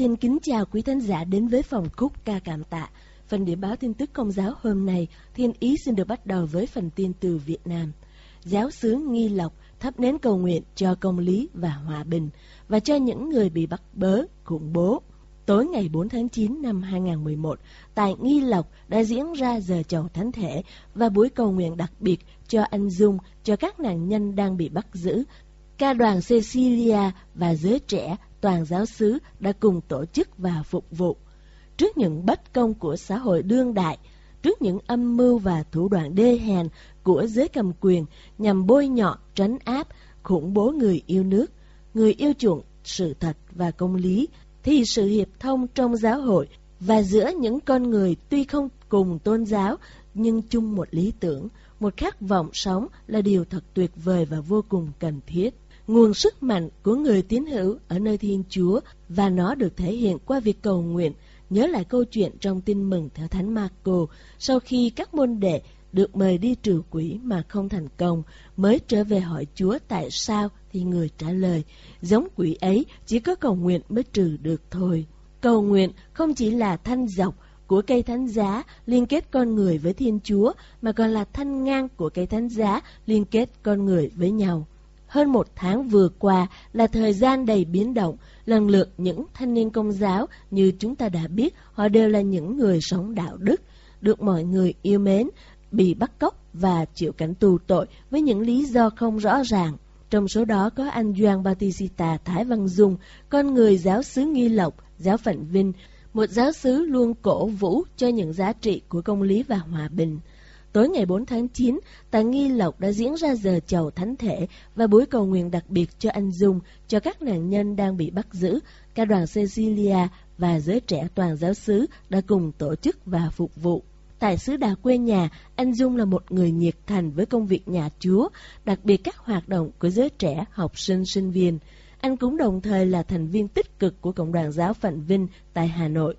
Xin kính chào quý thính giả đến với phòng khúc ca cảm tạ. Phần điểm báo tin tức công giáo hôm nay, Thiên Ý xin được bắt đầu với phần tin từ Việt Nam. Giáo xứ Nghi Lộc thắp nến cầu nguyện cho công lý và hòa bình và cho những người bị bắt bớ, khủng bố. Tối ngày 4 tháng 9 năm 2011, tại Nghi Lộc đã diễn ra giờ chầu thánh thể và buổi cầu nguyện đặc biệt cho anh Dung, cho các nạn nhân đang bị bắt giữ. Ca đoàn Cecilia và giới trẻ toàn giáo xứ đã cùng tổ chức và phục vụ. Trước những bất công của xã hội đương đại, trước những âm mưu và thủ đoạn đê hèn của giới cầm quyền nhằm bôi nhọ, trấn áp, khủng bố người yêu nước, người yêu chuộng sự thật và công lý, thì sự hiệp thông trong giáo hội và giữa những con người tuy không cùng tôn giáo nhưng chung một lý tưởng, một khát vọng sống là điều thật tuyệt vời và vô cùng cần thiết nguồn sức mạnh của người tín hữu ở nơi Thiên Chúa và nó được thể hiện qua việc cầu nguyện. Nhớ lại câu chuyện trong tin mừng theo Thánh Marco, sau khi các môn đệ được mời đi trừ quỷ mà không thành công, mới trở về hỏi Chúa tại sao thì người trả lời, giống quỷ ấy chỉ có cầu nguyện mới trừ được thôi. Cầu nguyện không chỉ là thanh dọc của cây thánh giá liên kết con người với Thiên Chúa, mà còn là thanh ngang của cây thánh giá liên kết con người với nhau. Hơn một tháng vừa qua là thời gian đầy biến động, lần lượt những thanh niên công giáo như chúng ta đã biết, họ đều là những người sống đạo đức, được mọi người yêu mến, bị bắt cóc và chịu cảnh tù tội với những lý do không rõ ràng. Trong số đó có anh Doan Batista Thái Văn Dung, con người giáo xứ Nghi Lộc, giáo phận Vinh, một giáo xứ luôn cổ vũ cho những giá trị của công lý và hòa bình. Tối ngày 4 tháng 9, tại Nghi Lộc đã diễn ra giờ chầu thánh thể và buổi cầu nguyện đặc biệt cho anh Dung, cho các nạn nhân đang bị bắt giữ. Ca đoàn Cecilia và giới trẻ toàn giáo xứ đã cùng tổ chức và phục vụ. Tại xứ đà quê nhà, anh Dung là một người nhiệt thành với công việc nhà Chúa, đặc biệt các hoạt động của giới trẻ, học sinh, sinh viên. Anh cũng đồng thời là thành viên tích cực của Cộng đoàn Giáo phận Vinh tại Hà Nội.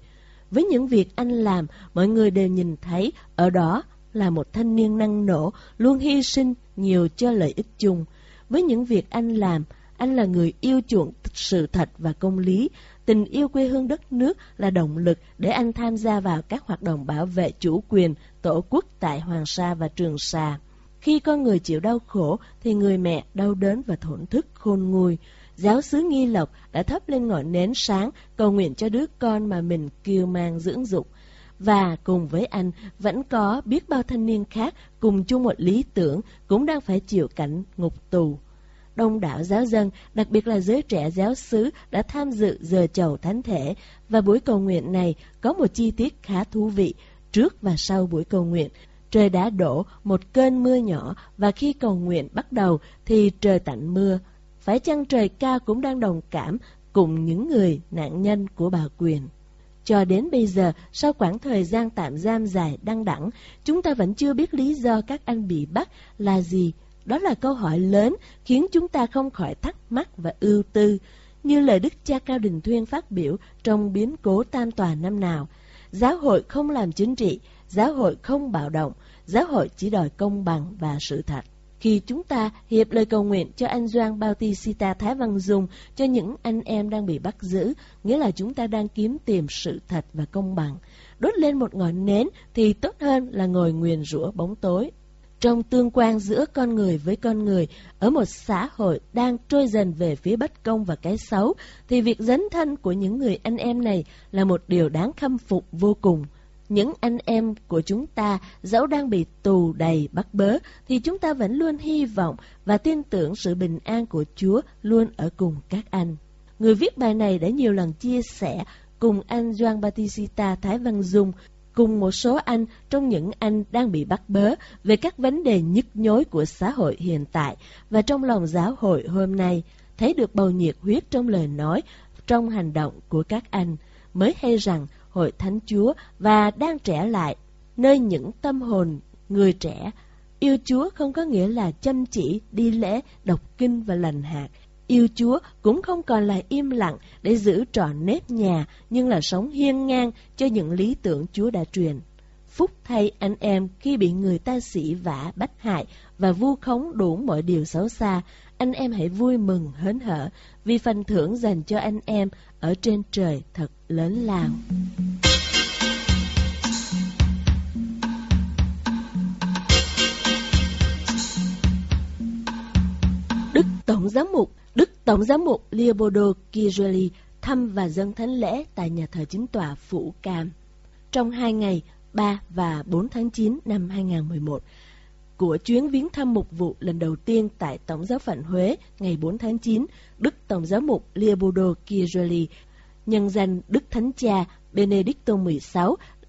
Với những việc anh làm, mọi người đều nhìn thấy ở đó là một thanh niên năng nổ, luôn hy sinh nhiều cho lợi ích chung. Với những việc anh làm, anh là người yêu chuộng sự thật và công lý. Tình yêu quê hương đất nước là động lực để anh tham gia vào các hoạt động bảo vệ chủ quyền, tổ quốc tại Hoàng Sa và Trường Sa. Khi con người chịu đau khổ thì người mẹ đau đớn và thổn thức khôn nguôi. Giáo sứ Nghi Lộc đã thắp lên ngọn nến sáng cầu nguyện cho đứa con mà mình kiêu mang dưỡng dục. Và cùng với anh vẫn có biết bao thanh niên khác cùng chung một lý tưởng cũng đang phải chịu cảnh ngục tù. Đông đảo giáo dân, đặc biệt là giới trẻ giáo xứ đã tham dự giờ chầu thánh thể và buổi cầu nguyện này có một chi tiết khá thú vị. Trước và sau buổi cầu nguyện, trời đã đổ một cơn mưa nhỏ và khi cầu nguyện bắt đầu thì trời tạnh mưa. Phải chăng trời cao cũng đang đồng cảm cùng những người nạn nhân của bà quyền? Cho đến bây giờ, sau khoảng thời gian tạm giam dài đăng đẳng, chúng ta vẫn chưa biết lý do các anh bị bắt là gì. Đó là câu hỏi lớn khiến chúng ta không khỏi thắc mắc và ưu tư. Như lời Đức cha Cao Đình Thuyên phát biểu trong biến cố tam tòa năm nào. Giáo hội không làm chính trị, giáo hội không bạo động, giáo hội chỉ đòi công bằng và sự thật. Khi chúng ta hiệp lời cầu nguyện cho anh Doan Bautista Thái Văn Dung, cho những anh em đang bị bắt giữ, nghĩa là chúng ta đang kiếm tìm sự thật và công bằng. Đốt lên một ngọn nến thì tốt hơn là ngồi nguyền rủa bóng tối. Trong tương quan giữa con người với con người, ở một xã hội đang trôi dần về phía bất công và cái xấu, thì việc dấn thân của những người anh em này là một điều đáng khâm phục vô cùng những anh em của chúng ta dẫu đang bị tù đầy bắt bớ thì chúng ta vẫn luôn hy vọng và tin tưởng sự bình an của Chúa luôn ở cùng các anh. Người viết bài này đã nhiều lần chia sẻ cùng anh Joan Batista Thái Văn Dung cùng một số anh trong những anh đang bị bắt bớ về các vấn đề nhức nhối của xã hội hiện tại và trong lòng giáo hội hôm nay, thấy được bầu nhiệt huyết trong lời nói, trong hành động của các anh, mới hay rằng hội thánh Chúa và đang trẻ lại, nơi những tâm hồn người trẻ. Yêu Chúa không có nghĩa là chăm chỉ, đi lễ, đọc kinh và lành hạt. Yêu Chúa cũng không còn là im lặng để giữ trọn nếp nhà, nhưng là sống hiên ngang cho những lý tưởng Chúa đã truyền. Phúc thay anh em khi bị người ta sỉ vả, bách hại và vu khống đủ mọi điều xấu xa, anh em hãy vui mừng hớn hở vì phần thưởng dành cho anh em ở trên trời thật lớn lao. Đức Tổng Giám mục Đức Tổng Giám mục Leopoldo Kirjeli thăm và dâng thánh lễ tại nhà thờ chính tòa Phủ Cam. Trong hai ngày 3 và 4 tháng 9 năm 2011, của chuyến viếng thăm mục vụ lần đầu tiên tại Tổng giáo phận Huế ngày 4 tháng 9, Đức Tổng giáo mục Leopoldo Kirjoli, nhân danh Đức Thánh Cha Benedicto XVI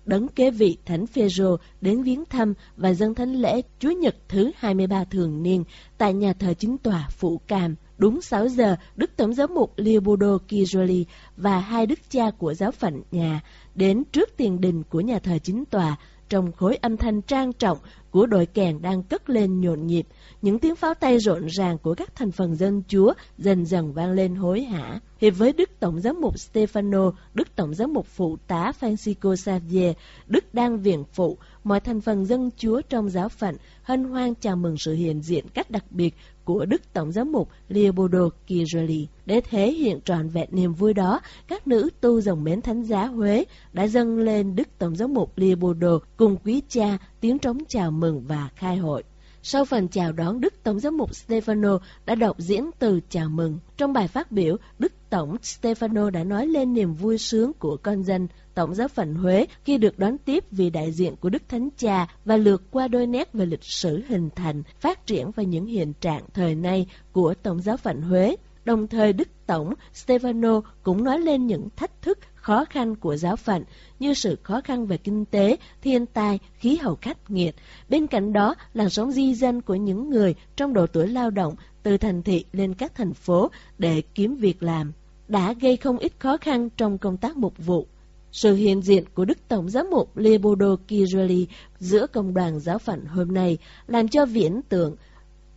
đấng kế vị Thánh Phêrô đến viếng thăm và dâng thánh lễ Chúa Nhật thứ 23 thường niên tại nhà thờ chính tòa Phủ Cam. Đúng 6 giờ, Đức Tổng giám mục Leopoldo Kirjoli và hai đức cha của giáo phận nhà đến trước tiền đình của nhà thờ chính tòa trong khối âm thanh trang trọng của đội kèn đang cất lên nhộn nhịp, những tiếng pháo tay rộn ràng của các thành phần dân chúa dần dần vang lên hối hả. Hiệp với Đức Tổng giám mục Stefano, Đức Tổng giám mục phụ tá Francisco Xavier, Đức Đăng Viện Phụ, mọi thành phần dân chúa trong giáo phận hân hoan chào mừng sự hiện diện cách đặc biệt của Đức Tổng giám mục Leopoldo Kirjali. Để thể hiện trọn vẹn niềm vui đó, các nữ tu dòng mến thánh giá Huế đã dâng lên Đức Tổng giám mục Leopoldo cùng quý cha tiếng trống chào mừng và khai hội. Sau phần chào đón, Đức Tổng giám mục Stefano đã đọc diễn từ chào mừng. Trong bài phát biểu, Đức Tổng Stefano đã nói lên niềm vui sướng của con dân Tổng giáo phận Huế khi được đón tiếp vì đại diện của Đức Thánh Cha và lượt qua đôi nét về lịch sử hình thành, phát triển và những hiện trạng thời nay của Tổng giáo phận Huế. Đồng thời Đức Tổng Stefano cũng nói lên những thách thức khó khăn của giáo phận như sự khó khăn về kinh tế, thiên tai, khí hậu khắc nghiệt. Bên cạnh đó, làn sóng di dân của những người trong độ tuổi lao động từ thành thị lên các thành phố để kiếm việc làm đã gây không ít khó khăn trong công tác mục vụ. Sự hiện diện của Đức Tổng giám mục Leopoldo Kirili giữa công đoàn giáo phận hôm nay làm cho viễn tượng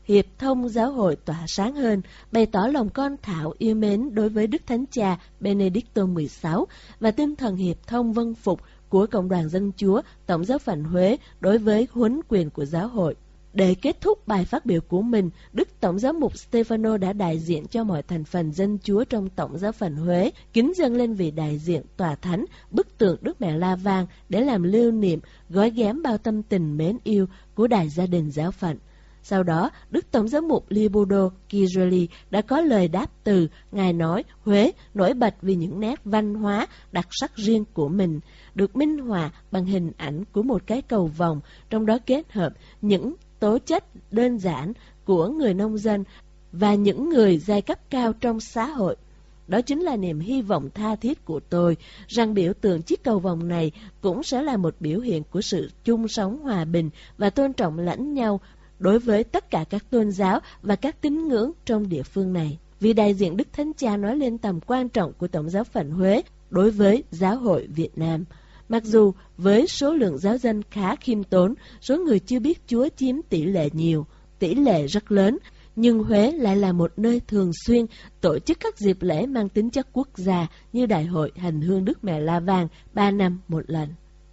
hiệp thông giáo hội tỏa sáng hơn, bày tỏ lòng con thảo yêu mến đối với Đức Thánh Cha Benedicto XVI và tinh thần hiệp thông vân phục của Cộng đoàn Dân Chúa Tổng giáo phận Huế đối với huấn quyền của giáo hội. Để kết thúc bài phát biểu của mình, Đức Tổng giám mục Stefano đã đại diện cho mọi thành phần dân chúa trong Tổng giáo phận Huế, kính dâng lên vị đại diện tòa thánh, bức tượng Đức Mẹ La Vang để làm lưu niệm, gói ghém bao tâm tình mến yêu của đại gia đình giáo phận. Sau đó, Đức Tổng giám mục Libodo Kireli đã có lời đáp từ, Ngài nói Huế nổi bật vì những nét văn hóa đặc sắc riêng của mình, được minh họa bằng hình ảnh của một cái cầu vòng, trong đó kết hợp những tố chất đơn giản của người nông dân và những người giai cấp cao trong xã hội. Đó chính là niềm hy vọng tha thiết của tôi rằng biểu tượng chiếc cầu vòng này cũng sẽ là một biểu hiện của sự chung sống hòa bình và tôn trọng lẫn nhau đối với tất cả các tôn giáo và các tín ngưỡng trong địa phương này. Vì đại diện Đức Thánh Cha nói lên tầm quan trọng của Tổng giáo phận Huế đối với giáo hội Việt Nam. Mặc dù với số lượng giáo dân khá khiêm tốn, số người chưa biết Chúa chiếm tỷ lệ nhiều, tỷ lệ rất lớn, nhưng Huế lại là một nơi thường xuyên tổ chức các dịp lễ mang tính chất quốc gia như Đại hội Hành hương Đức Mẹ La Vàng 3 năm một lần.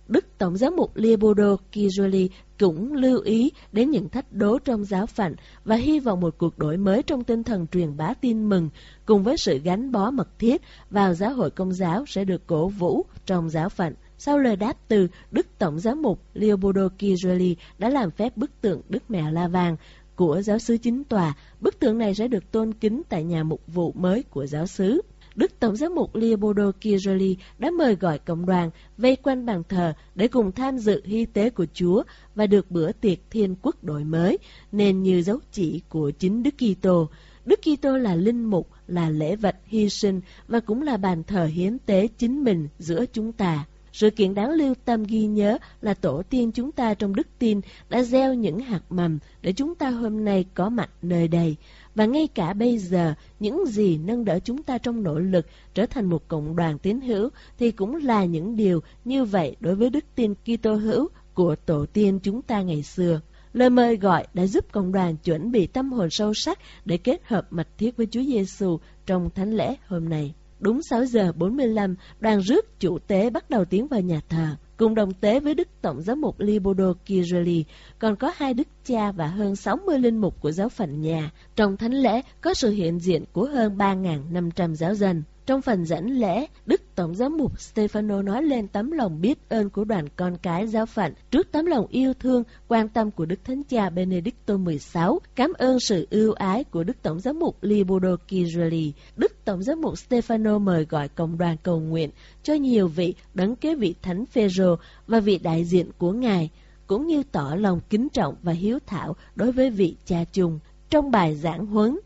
Đức Tổng giám mục Leopoldo Kirjoli cũng lưu ý đến những thách đố trong giáo phận và hy vọng một cuộc đổi mới trong tinh thần truyền bá tin mừng cùng với sự gắn bó mật thiết vào giáo hội công giáo sẽ được cổ vũ trong giáo phận. Sau lời đáp từ, Đức Tổng giám mục Leopoldo Kirjoli đã làm phép bức tượng Đức Mẹ La Vàng của giáo sứ chính tòa. Bức tượng này sẽ được tôn kính tại nhà mục vụ mới của giáo sứ. Đức Tổng giám mục Leopoldo Kiroli đã mời gọi cộng đoàn vây quanh bàn thờ để cùng tham dự hy tế của Chúa và được bữa tiệc thiên quốc đổi mới, nên như dấu chỉ của chính Đức Kitô. Đức Kitô là linh mục, là lễ vật hy sinh và cũng là bàn thờ hiến tế chính mình giữa chúng ta. Sự kiện đáng lưu tâm ghi nhớ là tổ tiên chúng ta trong đức tin đã gieo những hạt mầm để chúng ta hôm nay có mặt nơi đây. Và ngay cả bây giờ, những gì nâng đỡ chúng ta trong nỗ lực trở thành một cộng đoàn tín hữu thì cũng là những điều như vậy đối với đức tin Kitô hữu của tổ tiên chúng ta ngày xưa. Lời mời gọi đã giúp cộng đoàn chuẩn bị tâm hồn sâu sắc để kết hợp mật thiết với Chúa Giêsu trong thánh lễ hôm nay. Đúng 6 giờ 45, đoàn rước chủ tế bắt đầu tiến vào nhà thờ. Cùng đồng tế với Đức Tổng giám mục Libodo Kirili, còn có hai đức cha và hơn 60 linh mục của giáo phận nhà. Trong thánh lễ có sự hiện diện của hơn 3.500 giáo dân. Trong phần dẫn lễ, Đức Tổng giám mục Stefano nói lên tấm lòng biết ơn của đoàn con cái giáo phận trước tấm lòng yêu thương, quan tâm của Đức Thánh Cha Benedicto XVI, cảm ơn sự ưu ái của Đức Tổng giám mục Libodo Kirili. Đức Tổng giám mục Stefano mời gọi cộng đoàn cầu nguyện cho nhiều vị đấng kế vị Thánh Phêrô và vị đại diện của Ngài, cũng như tỏ lòng kính trọng và hiếu thảo đối với vị cha chung. Trong bài giảng huấn,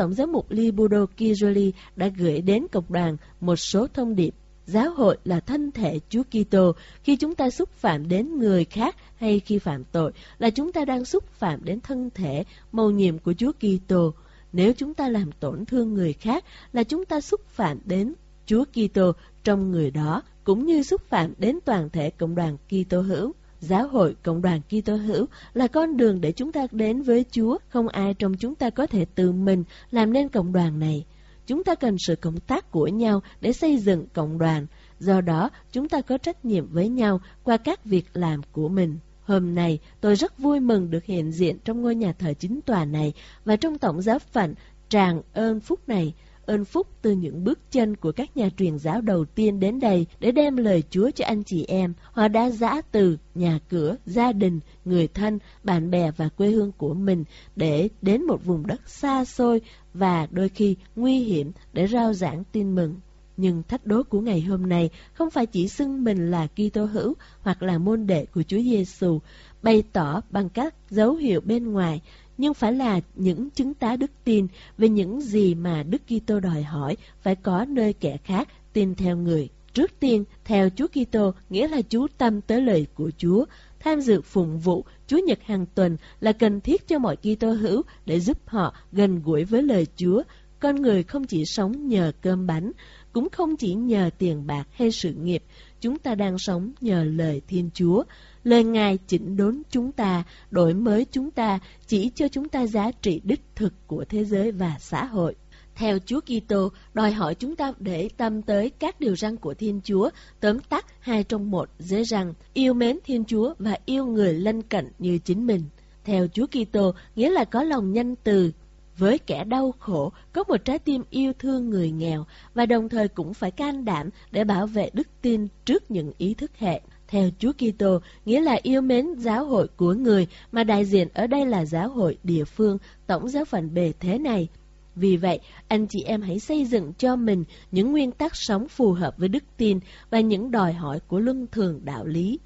Tổng giám mục Libudo Kiroli đã gửi đến cộng đoàn một số thông điệp. Giáo hội là thân thể Chúa Kitô. Khi chúng ta xúc phạm đến người khác hay khi phạm tội, là chúng ta đang xúc phạm đến thân thể, mầu nhiệm của Chúa Kitô. Nếu chúng ta làm tổn thương người khác, là chúng ta xúc phạm đến Chúa Kitô trong người đó, cũng như xúc phạm đến toàn thể cộng đoàn Kitô hữu. Giáo hội Cộng đoàn Kitô hữu là con đường để chúng ta đến với Chúa, không ai trong chúng ta có thể tự mình làm nên cộng đoàn này. Chúng ta cần sự cộng tác của nhau để xây dựng cộng đoàn, do đó chúng ta có trách nhiệm với nhau qua các việc làm của mình. Hôm nay, tôi rất vui mừng được hiện diện trong ngôi nhà thờ chính tòa này và trong tổng giáo phận tràng ơn phúc này ơn phúc từ những bước chân của các nhà truyền giáo đầu tiên đến đây để đem lời Chúa cho anh chị em. Họ đã giã từ nhà cửa, gia đình, người thân, bạn bè và quê hương của mình để đến một vùng đất xa xôi và đôi khi nguy hiểm để rao giảng tin mừng. Nhưng thách đố của ngày hôm nay không phải chỉ xưng mình là Kitô hữu hoặc là môn đệ của Chúa Giêsu, bày tỏ bằng các dấu hiệu bên ngoài, nhưng phải là những chứng tá đức tin về những gì mà Đức Kitô đòi hỏi phải có nơi kẻ khác tin theo người. Trước tiên, theo Chúa Kitô nghĩa là chú tâm tới lời của Chúa, tham dự phụng vụ Chúa Nhật hàng tuần là cần thiết cho mọi Kitô hữu để giúp họ gần gũi với lời Chúa. Con người không chỉ sống nhờ cơm bánh, cũng không chỉ nhờ tiền bạc hay sự nghiệp, chúng ta đang sống nhờ lời Thiên Chúa. Lời Ngài chỉnh đốn chúng ta, đổi mới chúng ta, chỉ cho chúng ta giá trị đích thực của thế giới và xã hội. Theo Chúa Kitô, đòi hỏi chúng ta để tâm tới các điều răn của Thiên Chúa, tóm tắt hai trong một dễ rằng yêu mến Thiên Chúa và yêu người lân cận như chính mình. Theo Chúa Kitô, nghĩa là có lòng nhân từ, với kẻ đau khổ, có một trái tim yêu thương người nghèo và đồng thời cũng phải can đảm để bảo vệ đức tin trước những ý thức hệ. Theo Chúa Kitô, nghĩa là yêu mến giáo hội của người, mà đại diện ở đây là giáo hội địa phương, tổng giáo phận bề thế này. Vì vậy, anh chị em hãy xây dựng cho mình những nguyên tắc sống phù hợp với đức tin và những đòi hỏi của luân thường đạo lý.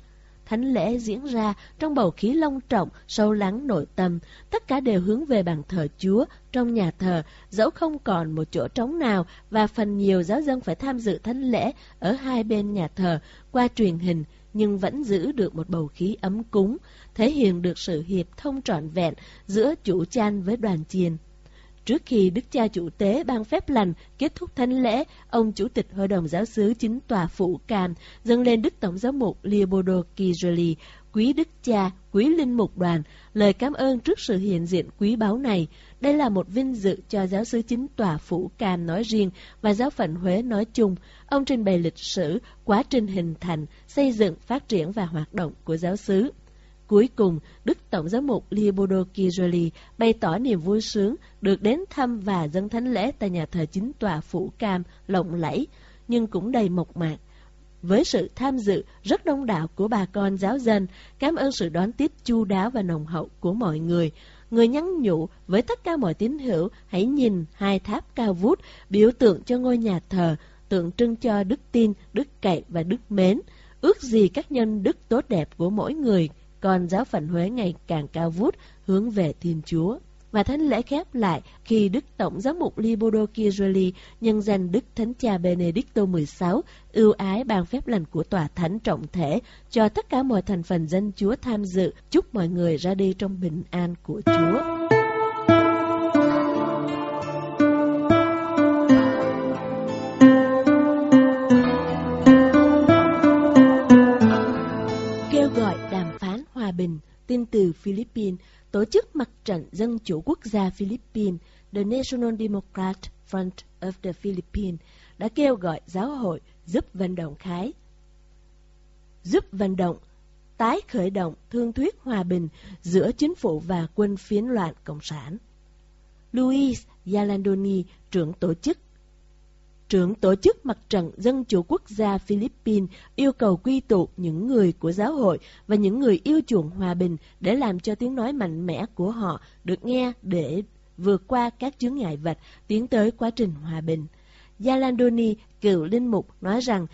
Thánh lễ diễn ra trong bầu khí long trọng, sâu lắng nội tâm, tất cả đều hướng về bàn thờ Chúa trong nhà thờ, dẫu không còn một chỗ trống nào và phần nhiều giáo dân phải tham dự thánh lễ ở hai bên nhà thờ qua truyền hình, nhưng vẫn giữ được một bầu khí ấm cúng, thể hiện được sự hiệp thông trọn vẹn giữa chủ chan với đoàn chiền. Trước khi Đức cha chủ tế ban phép lành kết thúc thánh lễ, ông chủ tịch Hội đồng giáo sứ chính tòa Phụ Cam dâng lên Đức Tổng giáo mục Leopoldo Kirili, quý Đức cha, quý linh mục đoàn, lời cảm ơn trước sự hiện diện quý báu này. Đây là một vinh dự cho giáo sứ chính tòa Phủ Cam nói riêng và giáo phận Huế nói chung. Ông trình bày lịch sử, quá trình hình thành, xây dựng, phát triển và hoạt động của giáo sứ. Cuối cùng, Đức Tổng giám mục Leopoldo Kiroli bày tỏ niềm vui sướng được đến thăm và dâng thánh lễ tại nhà thờ chính tòa Phủ Cam lộng lẫy, nhưng cũng đầy mộc mạc. Với sự tham dự rất đông đảo của bà con giáo dân, cảm ơn sự đón tiếp chu đáo và nồng hậu của mọi người, người nhắn nhủ với tất cả mọi tín hữu hãy nhìn hai tháp cao vút, biểu tượng cho ngôi nhà thờ, tượng trưng cho đức tin, đức cậy và đức mến. Ước gì các nhân đức tốt đẹp của mỗi người, còn giáo phận Huế ngày càng cao vút, hướng về Thiên Chúa và thánh lễ khép lại khi Đức Tổng giám mục Libodo Kirjoli nhân danh Đức Thánh Cha Benedicto XVI ưu ái ban phép lành của tòa thánh trọng thể cho tất cả mọi thành phần dân Chúa tham dự, chúc mọi người ra đi trong bình an của Chúa. Tin từ Philippines Tổ chức Mặt trận Dân chủ Quốc gia Philippines, The National Democrat Front of the Philippines, đã kêu gọi giáo hội giúp vận động khái, giúp vận động tái khởi động thương thuyết hòa bình giữa chính phủ và quân phiến loạn Cộng sản. Luis Yalandoni, trưởng tổ chức trưởng tổ chức mặt trận Dân chủ quốc gia Philippines yêu cầu quy tụ những người của giáo hội và những người yêu chuộng hòa bình để làm cho tiếng nói mạnh mẽ của họ được nghe để vượt qua các chướng ngại vật tiến tới quá trình hòa bình. Yalandoni, cựu linh mục, nói rằng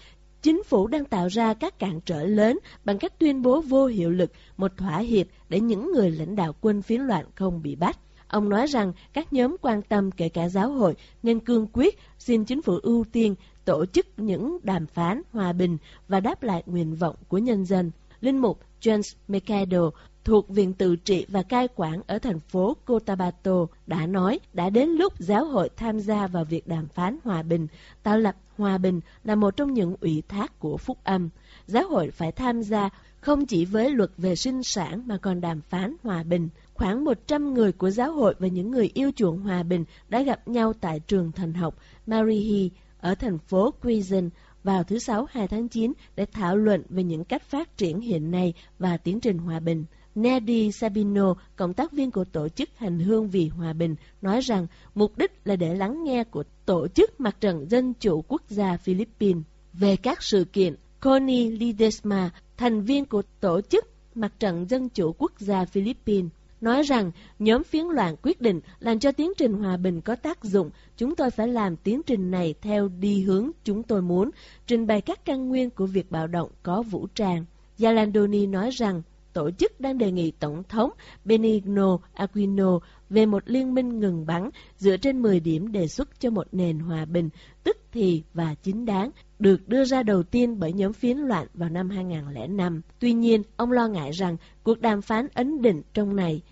chính phủ đang tạo ra các cản trở lớn bằng cách tuyên bố vô hiệu lực một thỏa hiệp để những người lãnh đạo quân phiến loạn không bị bắt. Ông nói rằng các nhóm quan tâm kể cả giáo hội, nên cương quyết xin chính phủ ưu tiên tổ chức những đàm phán hòa bình và đáp lại nguyện vọng của nhân dân. Linh mục James Mercado thuộc Viện Tự trị và Cai quản ở thành phố Cotabato đã nói đã đến lúc giáo hội tham gia vào việc đàm phán hòa bình. Tạo lập hòa bình là một trong những ủy thác của phúc âm. Giáo hội phải tham gia không chỉ với luật về sinh sản mà còn đàm phán hòa bình. Khoảng 100 người của giáo hội và những người yêu chuộng hòa bình đã gặp nhau tại trường thần học Marihi ở thành phố Quezon vào thứ Sáu 2 tháng 9 để thảo luận về những cách phát triển hiện nay và tiến trình hòa bình. Nedi Sabino, cộng tác viên của Tổ chức Hành hương vì Hòa bình, nói rằng mục đích là để lắng nghe của Tổ chức Mặt trận Dân chủ Quốc gia Philippines về các sự kiện. Connie Lidesma, thành viên của Tổ chức Mặt trận Dân chủ Quốc gia Philippines, nói rằng nhóm phiến loạn quyết định làm cho tiến trình hòa bình có tác dụng, chúng tôi phải làm tiến trình này theo đi hướng chúng tôi muốn, trình bày các căn nguyên của việc bạo động có vũ trang. Yalandoni nói rằng tổ chức đang đề nghị Tổng thống Benigno Aquino về một liên minh ngừng bắn dựa trên 10 điểm đề xuất cho một nền hòa bình, tức thì và chính đáng, được đưa ra đầu tiên bởi nhóm phiến loạn vào năm 2005. Tuy nhiên, ông lo ngại rằng cuộc đàm phán ấn định trong này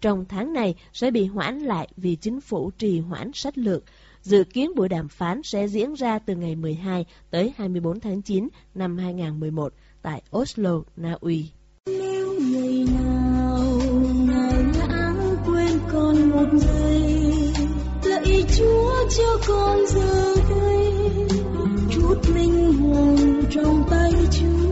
trong tháng này sẽ bị hoãn lại vì chính phủ trì hoãn sách lược. Dự kiến buổi đàm phán sẽ diễn ra từ ngày 12 tới 24 tháng 9 năm 2011 tại Oslo, Na Uy. Nếu người nào con một giây, lạy Chúa cho con giờ đây chút linh hồn trong tay Chúa.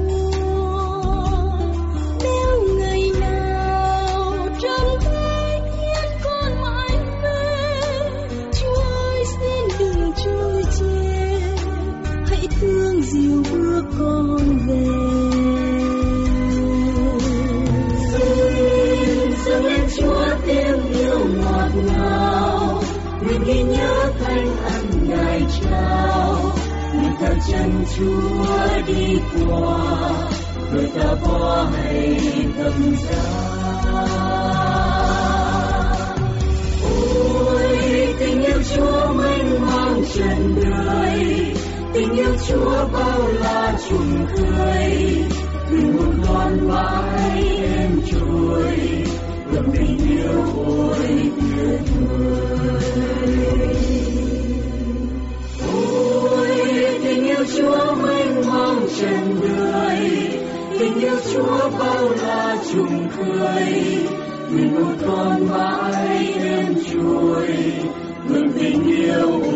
Yêu Chúa bao la trùng khơi, từ một con mãi em trôi ngập tình yêu ôi tuyệt vời ôi tình yêu chúa mênh mang trần đời tình yêu chúa bao la trùng khơi vì một con mãi em trôi ngập tình yêu